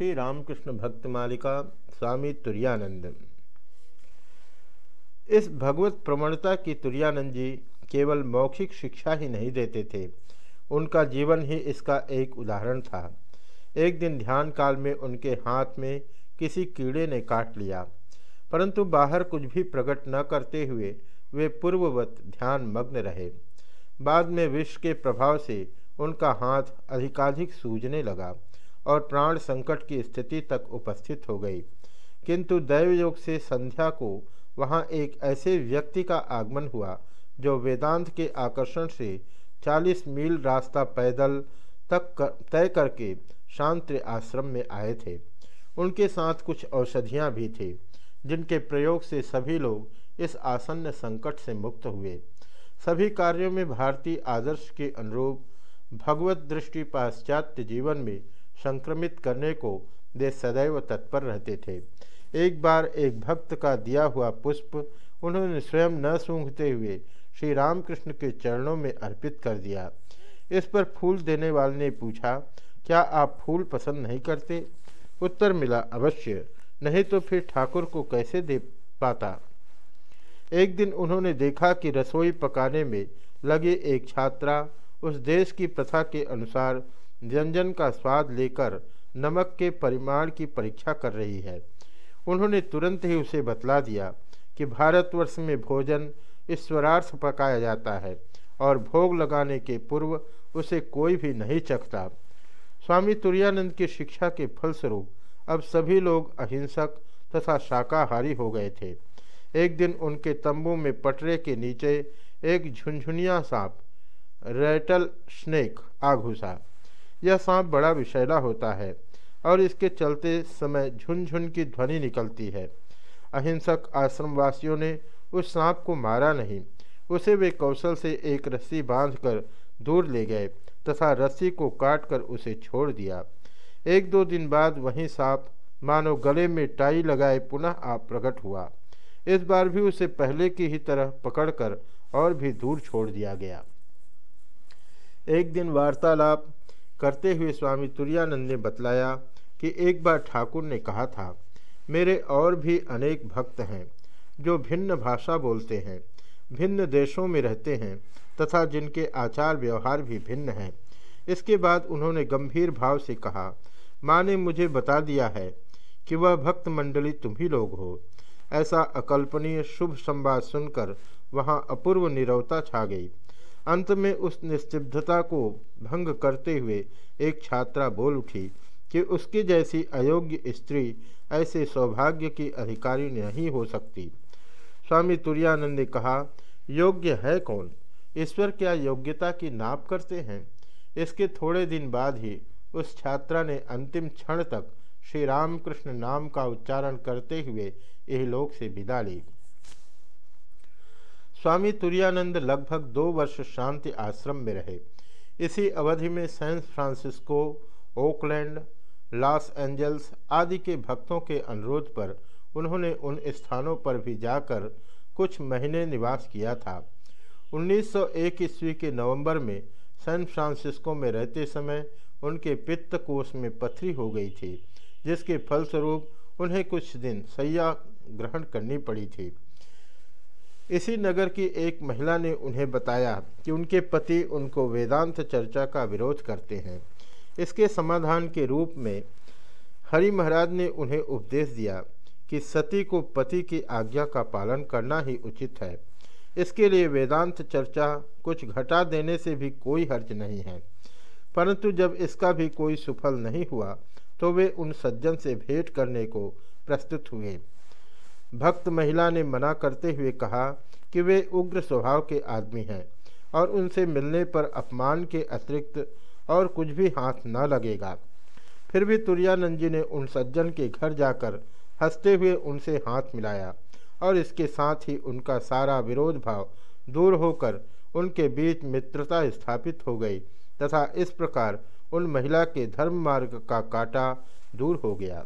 श्री रामकृष्ण भक्त मालिका स्वामी तुरानंद इस भगवत प्रवणता की तुरानंद जी केवल मौखिक शिक्षा ही नहीं देते थे, उनका जीवन ही इसका एक उदाहरण था। एक दिन ध्यान काल में उनके हाथ में किसी कीड़े ने काट लिया, परंतु बाहर कुछ भी प्रकट न करते हुए वे पूर्ववत ध्यान मग्न रहे। बाद में विष के प्रभाव से उनका हाथ अधिकाधिक सूजने लगा। और प्राण संकट की स्थिति तक उपस्थित हो गई। किंतु दैवयोग से संध्या को वहाँ एक ऐसे व्यक्ति का आगमन हुआ जो वेदांत के आकर्षण से 40 मील रास्ता पैदल तक कर, तय करके शांत आश्रम में आए थे। उनके साथ कुछ औषधियाँ भी थी जिनके प्रयोग से सभी लोग इस आसन्न संकट से मुक्त हुए। सभी कार्यों में भारतीय आदर्श के अनुरूप भगवत दृष्टि पाश्चात्य जीवन में संक्रमित करने को वे सदैव तत्पर रहते थे। एक बार एक भक्त का दिया हुआ पुष्प उन्होंने स्वयं न सूंघते हुए श्री रामकृष्ण के चरणों में अर्पित कर दिया। इस पर फूल देने वाले ने पूछा, क्या आप फूल पसंद नहीं करते? उत्तर मिला, अवश्य, नहीं तो फिर ठाकुर को कैसे दे पाता? एक दिन उन्होंने देखा कि रसोई पकाने में लगे एक छात्रा उस देश की प्रथा के अनुसार व्यंजन का स्वाद लेकर नमक के परिमाण की परीक्षा कर रही है। उन्होंने तुरंत ही उसे बतला दिया कि भारतवर्ष में भोजन ईश्वरार्थ पकाया जाता है और भोग लगाने के पूर्व उसे कोई भी नहीं चखता। स्वामी तुरानंद की शिक्षा के फलस्वरूप अब सभी लोग अहिंसक तथा शाकाहारी हो गए थे। एक दिन उनके तंबू में पटरे के नीचे एक झुंझुनिया सांप, रेटल स्नेक, आ घुसा। यह सांप बड़ा विषैला होता है और इसके चलते समय झुनझुन की ध्वनि निकलती है। अहिंसक आश्रमवासियों ने उस सांप को मारा नहीं। उसे वे कौशल से एक रस्सी बांधकर दूर ले गए तथा रस्सी को काटकर उसे छोड़ दिया। एक दो दिन बाद वही सांप मानो गले में टाई लगाए पुनः आप प्रकट हुआ। इस बार भी उसे पहले की ही तरह पकड़कर और भी दूर छोड़ दिया गया। एक दिन वार्तालाप करते हुए स्वामी तुरानंद ने बतलाया कि एक बार ठाकुर ने कहा था, मेरे और भी अनेक भक्त हैं, जो भिन्न भाषा बोलते हैं, भिन्न देशों में रहते हैं, तथा जिनके आचार व्यवहार भी भिन्न हैं। इसके बाद उन्होंने गंभीर भाव से कहा, माँ ने मुझे बता दिया है कि वह भक्त मंडली तुम ही लोग हो। ऐसा अकल्पनीय शुभ संवाद सुनकर वहाँ अपूर्व निरवता छा गई। अंत में उस निस्तब्धता को भंग करते हुए एक छात्रा बोल उठी कि उसकी जैसी अयोग्य स्त्री ऐसे सौभाग्य की अधिकारी नहीं हो सकती। स्वामी तुरानंद ने कहा, योग्य है कौन? ईश्वर क्या योग्यता की नाप करते हैं? इसके थोड़े दिन बाद ही उस छात्रा ने अंतिम क्षण तक श्री रामकृष्ण नाम का उच्चारण करते हुए यह लोक से विदा ली। स्वामी तुरानंद लगभग दो वर्ष शांति आश्रम में रहे। इसी अवधि में San Francisco, Oakland, Los Angeles आदि के भक्तों के अनुरोध पर उन्होंने उन स्थानों पर भी जाकर कुछ महीने निवास किया था। 1901 ईस्वी के नवंबर में सैन फ्रांसिस्को में रहते समय उनके पित्त कोष में पथरी हो गई थी, जिसके फलस्वरूप उन्हें कुछ दिन सैया ग्रहण करनी पड़ी थी। इसी नगर की एक महिला ने उन्हें बताया कि उनके पति उनको वेदांत चर्चा का विरोध करते हैं। इसके समाधान के रूप में हरि महाराज ने उन्हें उपदेश दिया कि सती को पति की आज्ञा का पालन करना ही उचित है। इसके लिए वेदांत चर्चा कुछ घटा देने से भी कोई हर्ज नहीं है। परंतु जब इसका भी कोई सुफल नहीं हुआ तो वे उन सज्जन से भेंट करने को प्रस्तुत हुए। भक्त महिला ने मना करते हुए कहा कि वे उग्र स्वभाव के आदमी हैं और उनसे मिलने पर अपमान के अतिरिक्त और कुछ भी हाथ न लगेगा। फिर भी तुरानंद जी ने उन सज्जन के घर जाकर हँसते हुए उनसे हाथ मिलाया और इसके साथ ही उनका सारा विरोध भाव दूर होकर उनके बीच मित्रता स्थापित हो गई तथा इस प्रकार उन महिला के धर्म मार्ग का कांटा दूर हो गया।